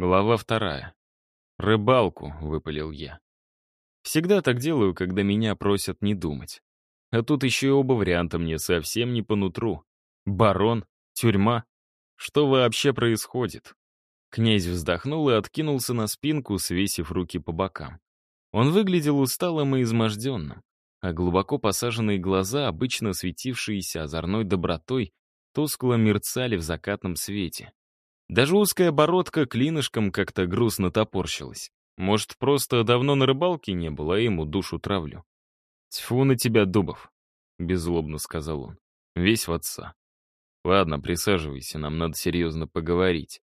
Глава вторая. «Рыбалку», — выпалил я. Всегда так делаю, когда меня просят не думать. А тут еще и оба варианта мне совсем не по нутру. Барон, тюрьма. Что вообще происходит? Князь вздохнул и откинулся на спинку, свесив руки по бокам. Он выглядел усталым и изможденным, а глубоко посаженные глаза, обычно светившиеся озорной добротой, тускло мерцали в закатном свете. Даже узкая бородка клинышком как-то грустно топорщилась. Может, просто давно на рыбалке не было, а ему душу травлю. «Тьфу на тебя, Дубов», — беззлобно сказал он. «Весь в отца. Ладно, присаживайся, нам надо серьезно поговорить».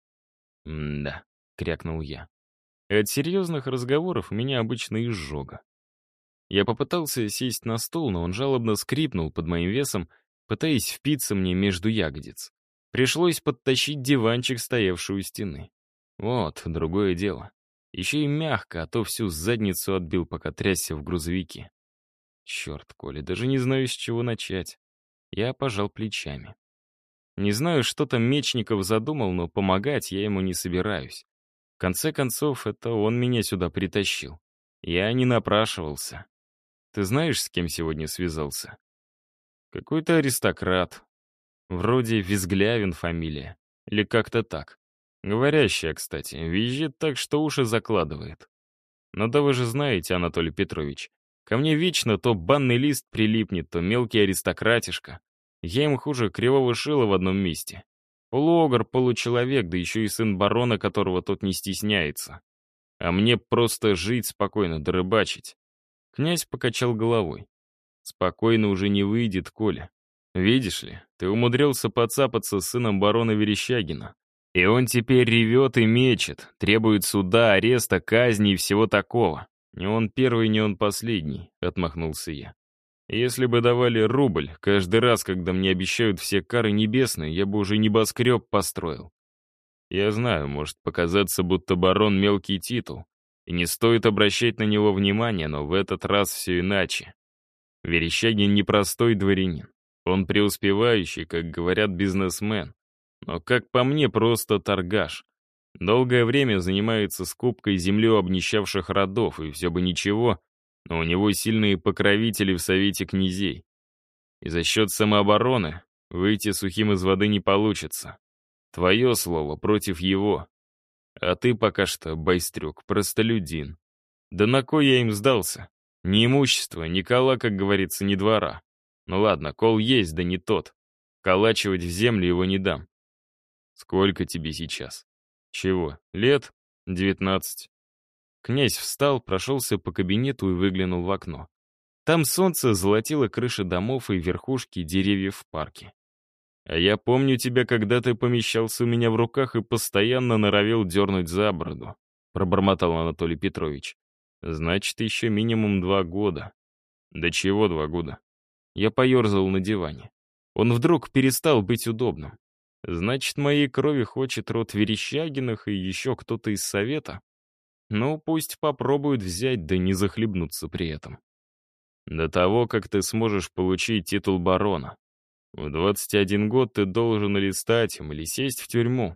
«М-да», — крякнул я. И от серьезных разговоров меня обычно изжога. Я попытался сесть на стол, но он жалобно скрипнул под моим весом, пытаясь впиться мне между ягодиц. Пришлось подтащить диванчик, стоявший у стены. Вот, другое дело. Еще и мягко, а то всю задницу отбил, пока трясся в грузовике. Черт, Коля, даже не знаю, с чего начать. Я пожал плечами. Не знаю, что там Мечников задумал, но помогать я ему не собираюсь. В конце концов, это он меня сюда притащил. Я не напрашивался. Ты знаешь, с кем сегодня связался? Какой-то аристократ, Вроде Визглявин фамилия. Или как-то так. Говорящая, кстати, визжит так, что уши закладывает. Но да вы же знаете, Анатолий Петрович, ко мне вечно то банный лист прилипнет, то мелкий аристократишка. Я им хуже кривого шила в одном месте. Полуогр, получеловек, да еще и сын барона, которого тот не стесняется. А мне просто жить спокойно, дорыбачить. Князь покачал головой. Спокойно уже не выйдет, Коля. Видишь ли, ты умудрился подцапаться с сыном барона Верещагина. И он теперь ревет и мечет, требует суда, ареста, казни и всего такого. Не он первый, не он последний, отмахнулся я. Если бы давали рубль каждый раз, когда мне обещают все кары небесные, я бы уже небоскреб построил. Я знаю, может показаться, будто барон мелкий титул, и не стоит обращать на него внимания, но в этот раз все иначе. Верещагин непростой дворянин. Он преуспевающий, как говорят, бизнесмен. Но, как по мне, просто торгаш. Долгое время занимается скупкой земли у обнищавших родов, и все бы ничего, но у него сильные покровители в Совете князей. И за счет самообороны выйти сухим из воды не получится. Твое слово против его. А ты пока что, байстрюк, простолюдин. Да на кой я им сдался? Ни имущества, ни кола, как говорится, ни двора. Ну ладно, кол есть, да не тот. Калачивать в землю его не дам. Сколько тебе сейчас? Чего, лет? Девятнадцать. Князь встал, прошелся по кабинету и выглянул в окно. Там солнце золотило крыши домов и верхушки деревьев в парке. А я помню тебя, когда ты помещался у меня в руках и постоянно норовил дернуть за бороду, пробормотал Анатолий Петрович. Значит, еще минимум два года. Да чего два года? Я поерзал на диване. Он вдруг перестал быть удобным. Значит, моей крови хочет род Верещагиных и еще кто-то из совета? Ну, пусть попробуют взять, да не захлебнуться при этом. До того, как ты сможешь получить титул барона. В 21 год ты должен или стать им, или сесть в тюрьму.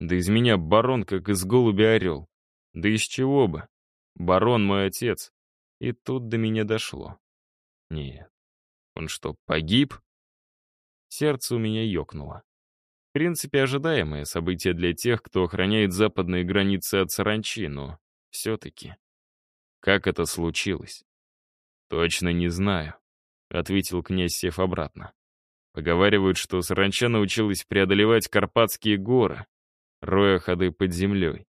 Да из меня барон, как из голубя орел. Да из чего бы? Барон мой отец. И тут до меня дошло. Нет, он что, погиб? Сердце у меня ёкнуло. В принципе, ожидаемое событие для тех, кто охраняет западные границы от саранчи, но все-таки. Как это случилось? Точно не знаю, — ответил князь, сев обратно. Поговаривают, что саранча научилась преодолевать Карпатские горы, роя ходы под землей.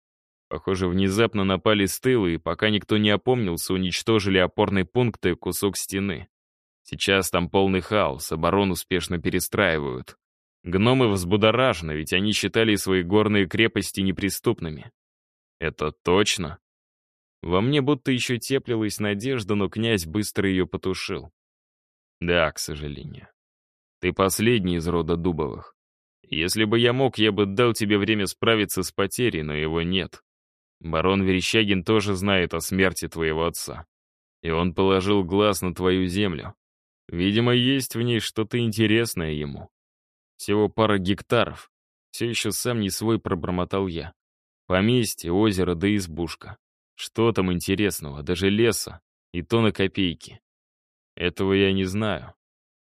Похоже, внезапно напали с тыла, и пока никто не опомнился, уничтожили опорный пункт и кусок стены. Сейчас там полный хаос, оборону успешно перестраивают. Гномы взбудоражены, ведь они считали свои горные крепости неприступными. Это точно? Во мне будто еще теплилась надежда, но князь быстро ее потушил. Да, к сожалению. Ты последний из рода Дубовых. Если бы я мог, я бы дал тебе время справиться с потерей, но его нет. Барон Верещагин тоже знает о смерти твоего отца. И он положил глаз на твою землю. Видимо, есть в ней что-то интересное ему. Всего пара гектаров. Все еще сам не свой пробормотал я. Поместье, озеро да избушка. Что там интересного, даже леса, и то на копейки. Этого я не знаю.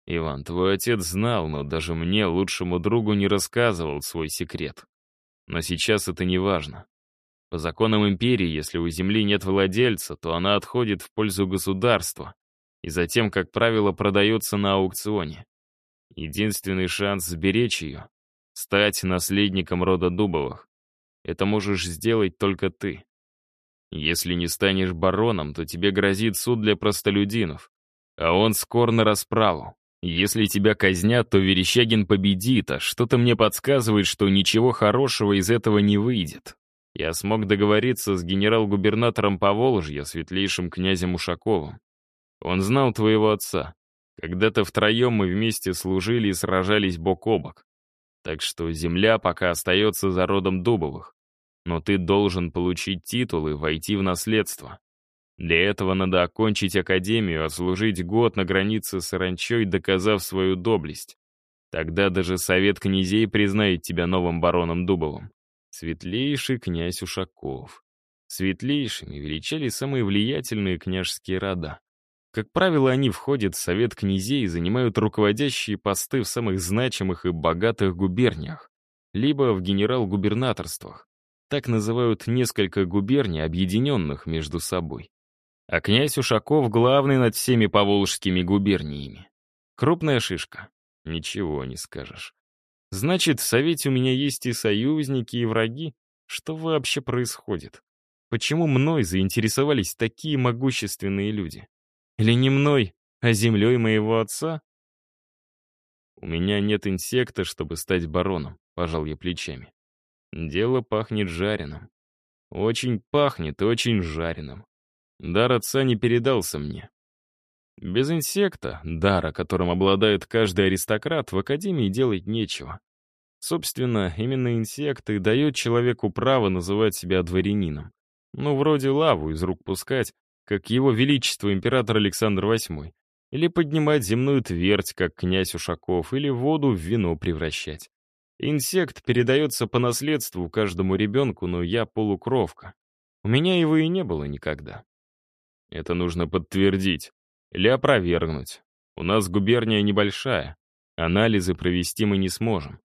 Иван, твой отец знал, но даже мне, лучшему другу, не рассказывал свой секрет. Но сейчас это не важно. По законам империи, если у земли нет владельца, то она отходит в пользу государства и затем, как правило, продается на аукционе. Единственный шанс сберечь ее — стать наследником рода Дубовых. Это можешь сделать только ты. Если не станешь бароном, то тебе грозит суд для простолюдинов, а он скор на расправу. Если тебя казнят, то Верещагин победит, а что-то мне подсказывает, что ничего хорошего из этого не выйдет. Я смог договориться с генерал-губернатором Поволжья, светлейшим князем Ушаковым. Он знал твоего отца. Когда-то втроем мы вместе служили и сражались бок о бок. Так что земля пока остается за родом Дубовых. Но ты должен получить титул и войти в наследство. Для этого надо окончить академию, отслужить год на границе с Иранчой, доказав свою доблесть. Тогда даже совет князей признает тебя новым бароном Дубовым. Светлейший князь Ушаков. Светлейшими величали самые влиятельные княжеские рода. Как правило, они входят в совет князей и занимают руководящие посты в самых значимых и богатых губерниях, либо в генерал-губернаторствах. Так называют несколько губерний, объединенных между собой. А князь Ушаков главный над всеми поволжскими губерниями. Крупная шишка. Ничего не скажешь. Значит, в Совете у меня есть и союзники, и враги? Что вообще происходит? Почему мной заинтересовались такие могущественные люди? Или не мной, а землей моего отца? У меня нет инсекта, чтобы стать бароном, пожал я плечами. Дело пахнет жареным. Очень пахнет очень жареным. Дар отца не передался мне. Без инсекта, дара, которым обладает каждый аристократ, в Академии делать нечего. Собственно, именно инсекты дают человеку право называть себя дворянином. Ну, вроде лаву из рук пускать, как его величество император Александр VIII, или поднимать земную твердь, как князь Ушаков, или воду в вино превращать. Инсект передается по наследству каждому ребенку, но я полукровка. У меня его и не было никогда. Это нужно подтвердить или опровергнуть. У нас губерния небольшая, анализы провести мы не сможем.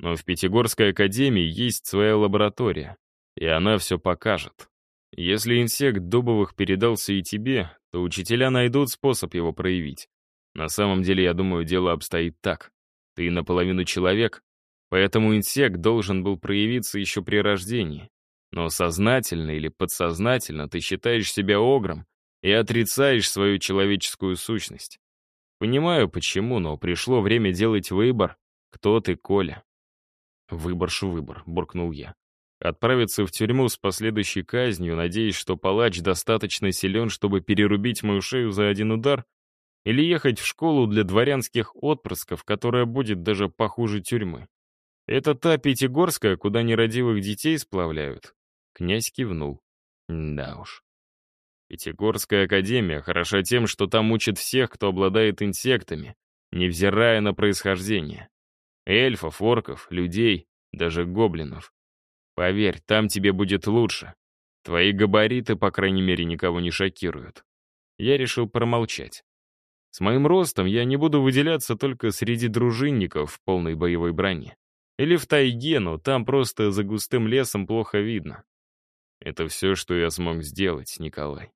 Но в Пятигорской академии есть своя лаборатория, и она все покажет. Если инсект Дубовых передался и тебе, то учителя найдут способ его проявить. На самом деле, я думаю, дело обстоит так. Ты наполовину человек, поэтому инсект должен был проявиться еще при рождении. Но сознательно или подсознательно ты считаешь себя огром и отрицаешь свою человеческую сущность. Понимаю, почему, но пришло время делать выбор, кто ты, Коля. «Выбор-шу выбор», — буркнул я. «Отправиться в тюрьму с последующей казнью, надеясь, что палач достаточно силен, чтобы перерубить мою шею за один удар, или ехать в школу для дворянских отпрысков, которая будет даже похуже тюрьмы. Это та Пятигорская, куда нерадивых детей сплавляют?» Князь кивнул. «Да уж. Пятигорская академия хороша тем, что там учат всех, кто обладает инсектами, невзирая на происхождение. Эльфов, орков, людей, даже гоблинов. Поверь, там тебе будет лучше. Твои габариты, по крайней мере, никого не шокируют. Я решил промолчать. С моим ростом я не буду выделяться только среди дружинников в полной боевой броне. Или в тайге, но там просто за густым лесом плохо видно. Это все, что я смог сделать, Николай.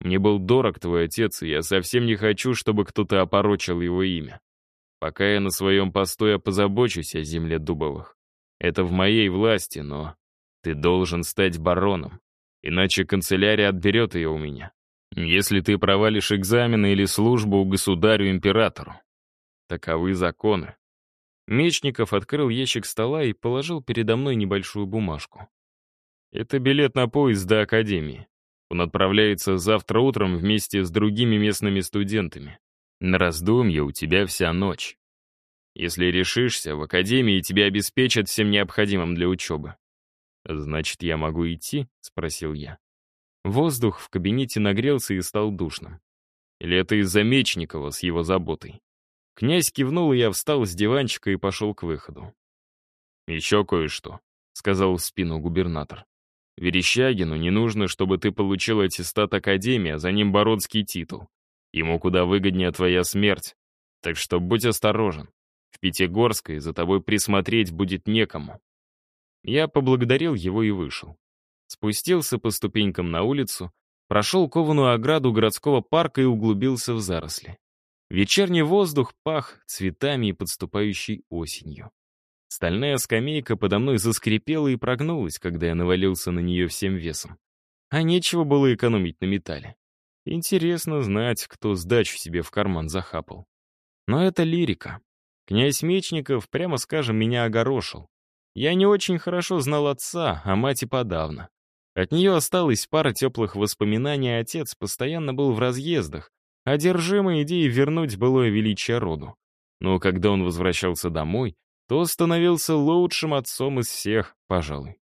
Мне был дорог твой отец, и я совсем не хочу, чтобы кто-то опорочил его имя. Пока я на своем посту, я позабочусь о земле Дубовых. Это в моей власти, но ты должен стать бароном, иначе канцелярия отберет ее у меня. Если ты провалишь экзамены или службу у государю-императору. Таковы законы. Мечников открыл ящик стола и положил передо мной небольшую бумажку. Это билет на поезд до Академии. Он отправляется завтра утром вместе с другими местными студентами. На раздумье у тебя вся ночь. Если решишься, в академии тебя обеспечат всем необходимым для учебы. «Значит, я могу идти?» — спросил я. Воздух в кабинете нагрелся и стал душным. Или это из-за Мечникова с его заботой? Князь кивнул, и я встал с диванчика и пошел к выходу. «Еще кое-что», — сказал в спину губернатор. Верещагину не нужно, чтобы ты получил аттестат Академии, а за ним бородский титул. Ему куда выгоднее твоя смерть. Так что будь осторожен. В Пятигорской за тобой присмотреть будет некому». Я поблагодарил его и вышел. Спустился по ступенькам на улицу, прошел кованую ограду городского парка и углубился в заросли. Вечерний воздух пах цветами и подступающей осенью. Стальная скамейка подо мной заскрипела и прогнулась, когда я навалился на нее всем весом. А нечего было экономить на металле. Интересно знать, кто сдачу себе в карман захапал. Но это лирика. Князь Мечников, прямо скажем, меня огорошил. Я не очень хорошо знал отца, а мать и подавно. От нее осталась пара теплых воспоминаний, а отец постоянно был в разъездах, одержимый идеей вернуть былое величие роду. Но когда он возвращался домой, то становился лучшим отцом из всех, пожалуй.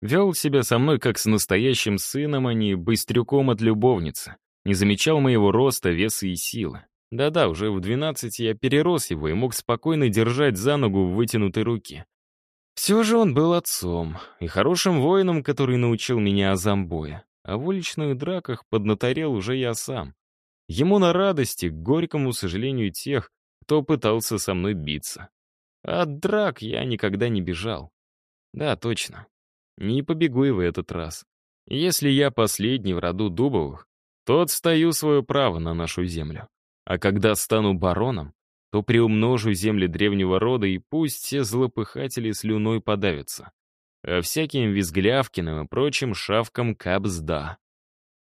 Вел себя со мной как с настоящим сыном, а не быстрюком от любовницы. Не замечал моего роста, веса и силы. Да-да, уже в 12 я перерос его и мог спокойно держать за ногу в вытянутой руке. Все же он был отцом и хорошим воином, который научил меня азам боя. А в уличных драках поднаторел уже я сам. Ему на радости, к горькому сожалению тех, кто пытался со мной биться. От драк я никогда не бежал. Да, точно. Не побегу и в этот раз. Если я последний в роду Дубовых, то отстаю свое право на нашу землю. А когда стану бароном, то приумножу земли древнего рода, и пусть все злопыхатели слюной подавятся. А всяким Визглявкиным и прочим шавкам капсда.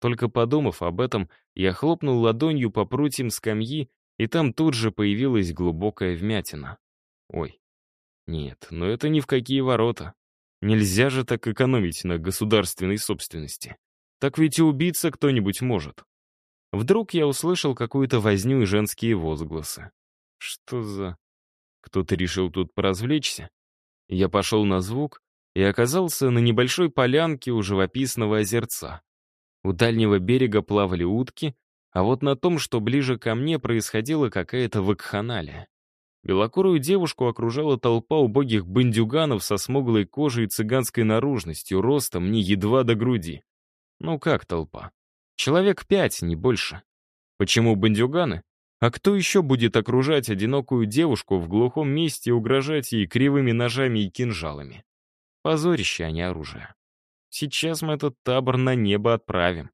Только подумав об этом, я хлопнул ладонью по прутьям скамьи, и там тут же появилась глубокая вмятина. Ой. Нет, но это ни в какие ворота. Нельзя же так экономить на государственной собственности. Так ведь и убиться кто-нибудь может. Вдруг я услышал какую-то возню и женские возгласы. Что за... Кто-то решил тут поразвлечься? Я пошел на звук и оказался на небольшой полянке у живописного озерца. У дальнего берега плавали утки, а вот на том, что ближе ко мне, происходила какая-то вакханалия. Белокурую девушку окружала толпа убогих бандюганов со смуглой кожей и цыганской наружностью, ростом не едва до груди. Ну как толпа? Человек пять, не больше. Почему бандюганы? А кто еще будет окружать одинокую девушку в глухом месте и угрожать ей кривыми ножами и кинжалами? Позорище, а не оружие. Сейчас мы этот табор на небо отправим.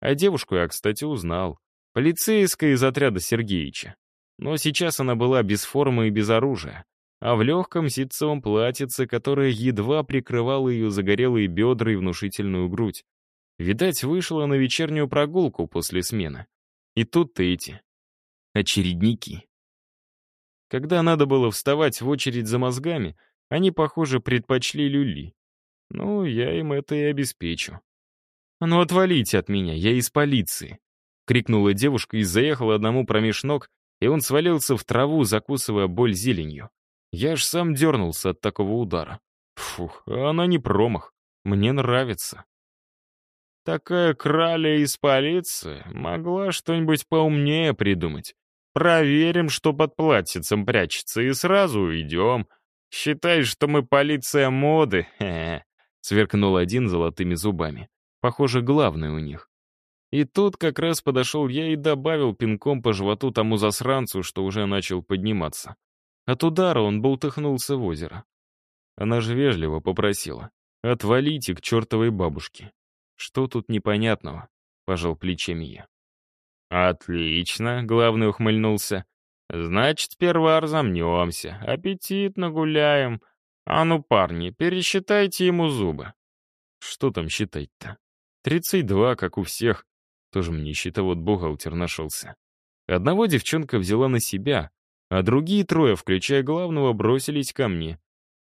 А девушку я, кстати, узнал. Полицейская из отряда Сергеича. Но сейчас она была без формы и без оружия, а в легком ситцевом платьице, которое едва прикрывало ее загорелые бедра и внушительную грудь. Видать, вышла на вечернюю прогулку после смены. И тут-то эти очередники. Когда надо было вставать в очередь за мозгами, они, похоже, предпочли люли. Ну, я им это и обеспечу. «А «Ну, отвалите от меня, я из полиции!» — крикнула девушка и заехала одному промеж ног, и он свалился в траву, закусывая боль зеленью. Я аж сам дернулся от такого удара. Фух, а она не промах. Мне нравится. Такая краля из полиции могла что-нибудь поумнее придумать. Проверим, что под платьицем прячется, и сразу уйдем. Считай, что мы полиция моды. Хе -хе. Сверкнул один золотыми зубами. Похоже, главный у них. И тут как раз подошел я и добавил пинком по животу тому засранцу, что уже начал подниматься. От удара он болтыхнулся в озеро. Она же вежливо попросила. «Отвалите к чертовой бабушке». «Что тут непонятного?» — пожал плечами я. «Отлично», — главный ухмыльнулся. «Значит, сперва разомнемся, аппетитно гуляем. А ну, парни, пересчитайте ему зубы». «Что там считать-то? Тридцать два, как у всех. Тоже мне счетовод бухгалтер нашелся. Одного девчонка взяла на себя, а другие трое, включая главного, бросились ко мне.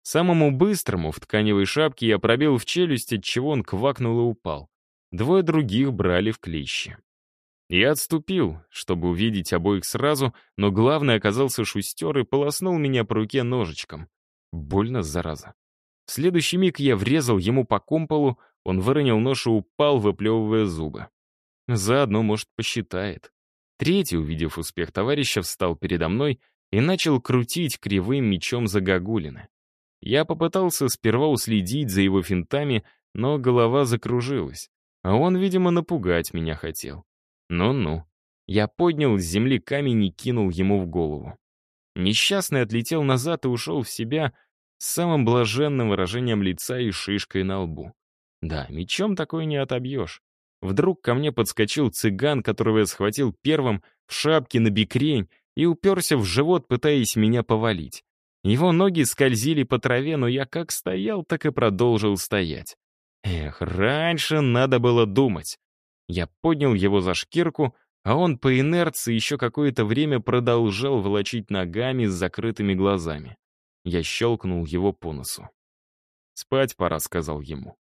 Самому быстрому в тканевой шапке я пробил в челюсть, от чего он квакнул и упал. Двое других брали в клещи. Я отступил, чтобы увидеть обоих сразу, но главный оказался шустер и полоснул меня по руке ножичком. Больно, зараза. В следующий миг я врезал ему по комполу, он выронил нож и упал, выплевывая зубы. Заодно, может, посчитает. Третий, увидев успех товарища, встал передо мной и начал крутить кривым мечом за гагулины. Я попытался сперва уследить за его финтами, но голова закружилась, а он, видимо, напугать меня хотел. Ну-ну. Я поднял с земли камень и кинул ему в голову. Несчастный отлетел назад и ушел в себя с самым блаженным выражением лица и шишкой на лбу. Да, мечом такое не отобьешь. Вдруг ко мне подскочил цыган, которого я схватил первым, в шапке на бикрень, и уперся в живот, пытаясь меня повалить. Его ноги скользили по траве, но я как стоял, так и продолжил стоять. Эх, раньше надо было думать. Я поднял его за шкирку, а он по инерции еще какое-то время продолжал волочить ногами с закрытыми глазами. Я щелкнул его по носу. «Спать пора», — сказал ему.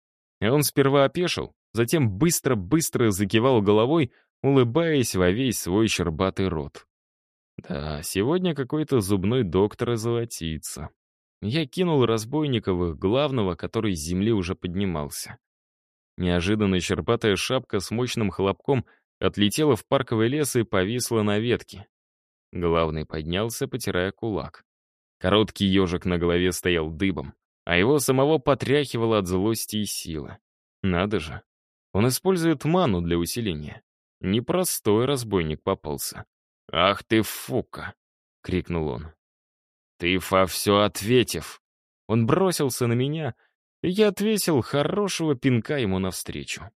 И он сперва опешил, затем быстро-быстро закивал головой, улыбаясь во весь свой щербатый рот. Да, сегодня какой-то зубной доктор золотится. Я кинул Разбойниковых главного, который с земли уже поднимался. Неожиданно щербатая шапка с мощным хлопком отлетела в парковый лес и повисла на ветке. Главный поднялся, потирая кулак. Короткий ежик на голове стоял дыбом, а его самого потряхивало от злости и силы. Надо же, он использует ману для усиления. Непростой разбойник попался. «Ах ты, фука!» — крикнул он. «Ты, Фа, все ответив!» Он бросился на меня, я отвесил хорошего пинка ему навстречу.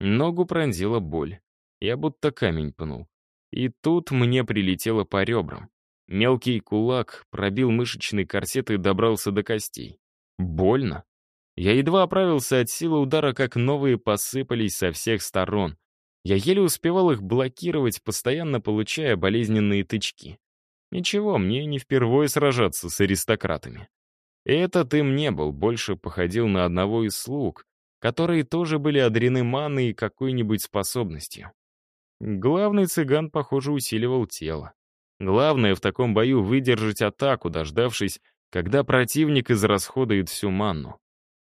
Ногу пронзила боль. Я будто камень пнул. И тут мне прилетело по ребрам. Мелкий кулак пробил мышечный корсет и добрался до костей. Больно. Я едва оправился от силы удара, как новые посыпались со всех сторон. Я еле успевал их блокировать, постоянно получая болезненные тычки. Ничего, мне не впервые сражаться с аристократами. Этот им не был, больше походил на одного из слуг, которые тоже были одарены маной и какой-нибудь способностью. Главный цыган, похоже, усиливал тело. Главное в таком бою выдержать атаку, дождавшись, когда противник израсходует всю манну.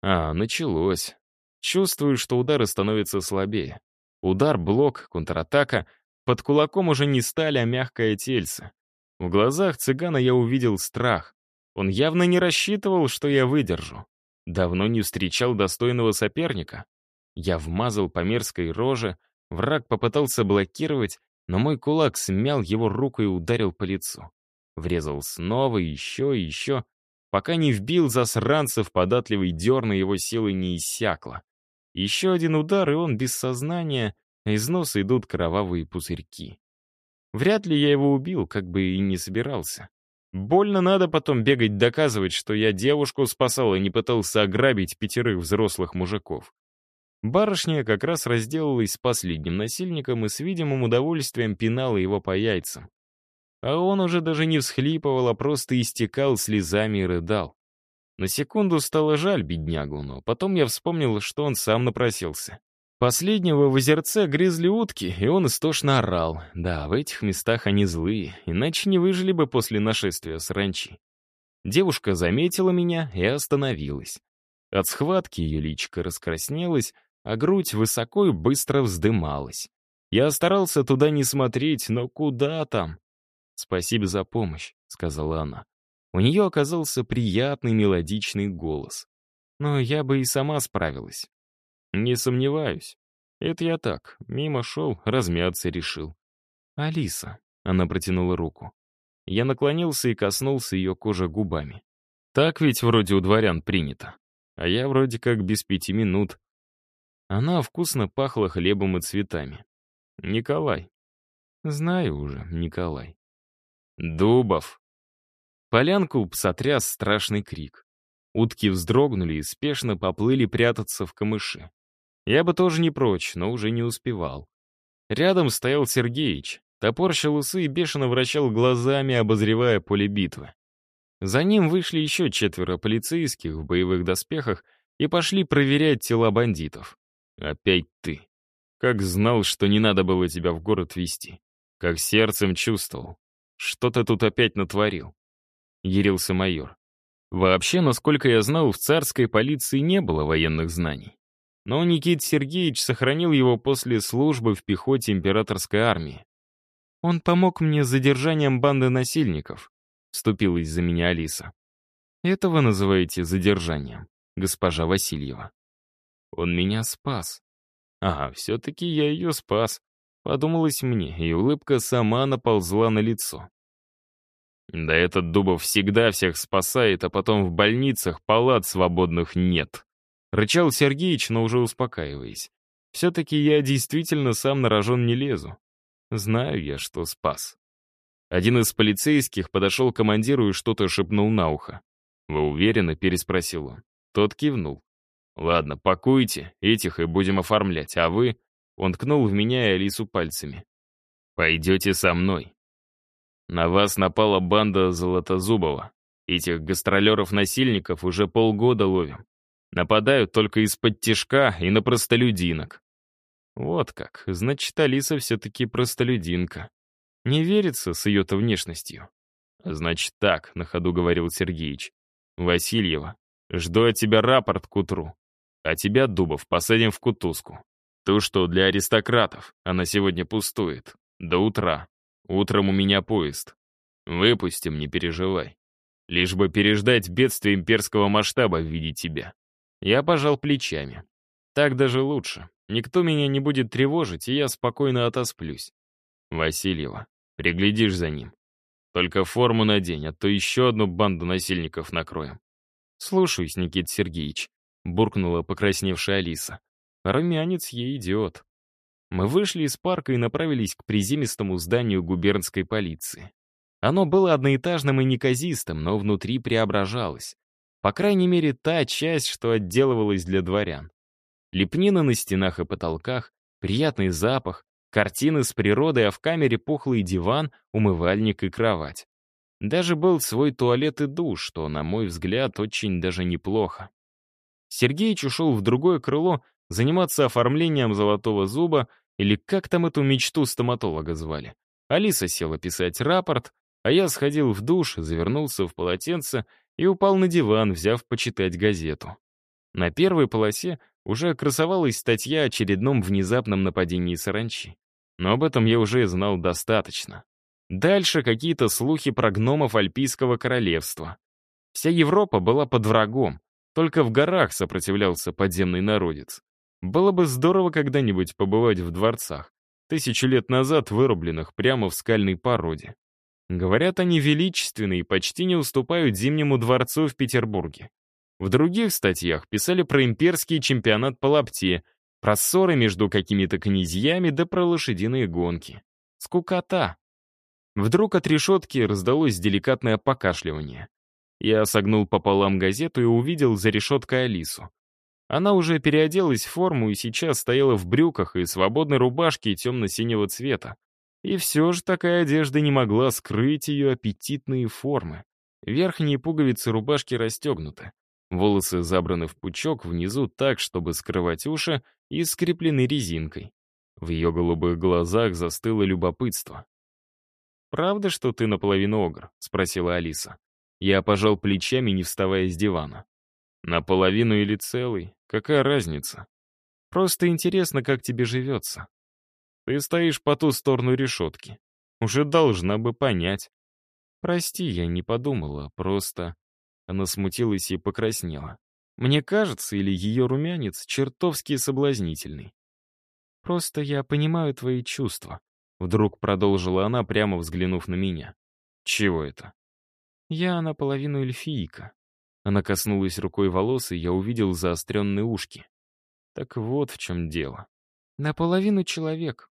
А, началось. Чувствую, что удары становятся слабее. Удар, блок, контратака. Под кулаком уже не стали, а мягкое тельце. В глазах цыгана я увидел страх. Он явно не рассчитывал, что я выдержу. Давно не встречал достойного соперника. Я вмазал по мерзкой роже, враг попытался блокировать, но мой кулак смял его руку и ударил по лицу. Врезал снова, еще и еще, пока не вбил засранца в податливый дерн, и его силы не иссякла. Еще один удар, и он без сознания, а из носа идут кровавые пузырьки. Вряд ли я его убил, как бы и не собирался. Больно надо потом бегать доказывать, что я девушку спасал и не пытался ограбить пятерых взрослых мужиков. Барышня как раз разделалась с последним насильником и с видимым удовольствием пинала его по яйцам. А он уже даже не всхлипывал, а просто истекал слезами и рыдал. На секунду стало жаль беднягу, но потом я вспомнил, что он сам напросился. Последнего в озерце грызли утки, и он истошно орал. Да, в этих местах они злые, иначе не выжили бы после нашествия саранчи. Девушка заметила меня и остановилась. От схватки ее личико раскраснелось, а грудь высоко и быстро вздымалась. Я старался туда не смотреть, но куда там? «Спасибо за помощь», — сказала она. У нее оказался приятный мелодичный голос. Но я бы и сама справилась. Не сомневаюсь. Это я так, мимо шел, размяться решил. «Алиса», — она протянула руку. Я наклонился и коснулся ее кожи губами. Так ведь вроде у дворян принято. А я вроде как без пяти минут. Она вкусно пахла хлебом и цветами. Николай. Знаю уже, Николай. «Дубов!» Полянку сотряс страшный крик. Утки вздрогнули и спешно поплыли прятаться в камыши. Я бы тоже не прочь, но уже не успевал. Рядом стоял Сергеич, топорщил усы и бешено вращал глазами, обозревая поле битвы. За ним вышли еще четверо полицейских в боевых доспехах и пошли проверять тела бандитов. «Опять ты. Как знал, что не надо было тебя в город вести. Как сердцем чувствовал. Что ты тут опять натворил?» — ярился майор. Вообще, насколько я знал, в царской полиции не было военных знаний. Но Никит Сергеевич сохранил его после службы в пехоте императорской армии. «Он помог мне с задержанием банды насильников», — вступилась за меня Алиса. «Это вы называете задержанием, госпожа Васильева». Он меня спас. Ага, все-таки я ее спас. Подумалось мне, и улыбка сама наползла на лицо. Да этот Дубов всегда всех спасает, а потом в больницах палат свободных нет. Рычал Сергеич, но уже успокаиваясь. Все-таки я действительно сам на рожон не лезу. Знаю я, что спас. Один из полицейских подошел к командиру и что-то шепнул на ухо. «Вы уверены?» — переспросил он. Тот кивнул. «Ладно, пакуйте, этих и будем оформлять, а вы...» Он ткнул в меня и Алису пальцами. «Пойдете со мной. На вас напала банда Золотозубова. Этих гастролеров-насильников уже полгода ловим. Нападают только из-под тишка и на простолюдинок. Вот как, значит, Алиса все-таки простолюдинка. Не верится с ее-то внешностью. Значит так, на ходу говорил Сергеич. Васильева, жду от тебя рапорт к утру. А тебя, Дубов, посадим в кутузку. То, что для аристократов, она сегодня пустует. До утра. Утром у меня поезд. Выпустим, не переживай. Лишь бы переждать бедствие имперского масштаба в виде тебя. Я пожал плечами. Так даже лучше. Никто меня не будет тревожить, и я спокойно отосплюсь. Васильева, приглядишь за ним. Только форму надень, а то еще одну банду насильников накроем. Слушаюсь, Никит Сергеевич, буркнула покрасневшая Алиса. Румянец ей идет. Мы вышли из парка и направились к приземистому зданию губернской полиции. Оно было одноэтажным и неказистым, но внутри преображалось. По крайней мере, та часть, что отделывалась для дворян. Лепнина на стенах и потолках, приятный запах, картины с природой, а в камере пухлый диван, умывальник и кровать. Даже был свой туалет и душ, что, на мой взгляд, очень даже неплохо. Сергеич ушел в другое крыло заниматься оформлением золотого зуба или как там эту мечту стоматолога звали. Алиса села писать рапорт, а я сходил в душ, завернулся в полотенце и упал на диван, взяв почитать газету. На первой полосе уже красовалась статья о очередном внезапном нападении саранчи. Но об этом я уже знал достаточно. Дальше какие-то слухи про гномов Альпийского королевства. Вся Европа была под врагом, только в горах сопротивлялся подземный народец. Было бы здорово когда-нибудь побывать в дворцах, тысячу лет назад вырубленных прямо в скальной породе. Говорят, они величественны и почти не уступают Зимнему дворцу в Петербурге. В других статьях писали про имперский чемпионат по лапте, про ссоры между какими-то князьями да про лошадиные гонки. Скукота. Вдруг от решетки раздалось деликатное покашливание. Я согнул пополам газету и увидел за решеткой Алису. Она уже переоделась в форму и сейчас стояла в брюках и свободной рубашке темно-синего цвета. И все же такая одежда не могла скрыть ее аппетитные формы. Верхние пуговицы рубашки расстегнуты. Волосы забраны в пучок внизу так, чтобы скрывать уши, и скреплены резинкой. В ее голубых глазах застыло любопытство. «Правда, что ты наполовину огр?» — спросила Алиса. Я пожал плечами, не вставая с дивана. Наполовину или целый? Какая разница? Просто интересно, как тебе живется. Ты стоишь по ту сторону решетки. Уже должна бы понять. Прости, я не подумала, просто... Она смутилась и покраснела. Мне кажется, или ее румянец чертовски соблазнительный. Просто я понимаю твои чувства. Вдруг продолжила она, прямо взглянув на меня. Чего это? Я наполовину эльфийка. Она коснулась рукой волос, и я увидел заостренные ушки. Так вот в чем дело. Наполовину человек.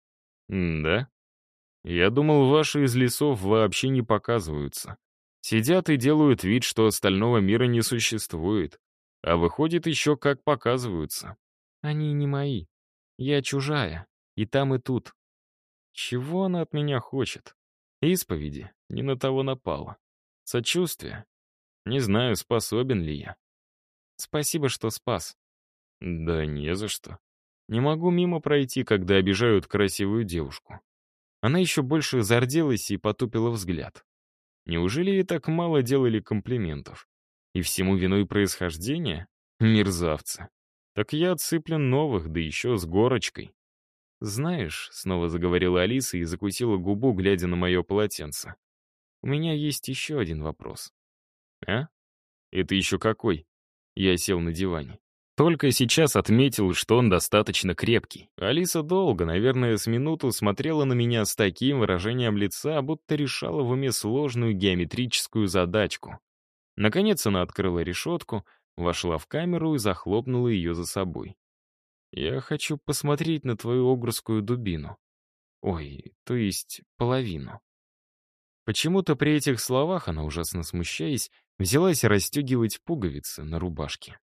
М да? Я думал, ваши из лесов вообще не показываются. Сидят и делают вид, что остального мира не существует. А выходит еще как показываются. Они не мои. Я чужая. И там, и тут. Чего она от меня хочет? Исповеди. Не на того напала. Сочувствие. Не знаю, способен ли я. Спасибо, что спас. Да не за что. Не могу мимо пройти, когда обижают красивую девушку. Она еще больше зарделась и потупила взгляд. Неужели ей так мало делали комплиментов? И всему виной происхождение? Мерзавцы. Так я отсыплен новых, да еще с горочкой. «Знаешь», — снова заговорила Алиса и закусила губу, глядя на мое полотенце. «У меня есть еще один вопрос. «А? Это еще какой?» Я сел на диване. Только сейчас отметил, что он достаточно крепкий. Алиса долго, наверное, с минуту смотрела на меня с таким выражением лица, будто решала в уме сложную геометрическую задачку. Наконец она открыла решетку, вошла в камеру и захлопнула ее за собой. «Я хочу посмотреть на твою огрскую дубину. Ой, то есть половину». Почему-то при этих словах она, ужасно смущаясь, взялась расстегивать пуговицы на рубашке.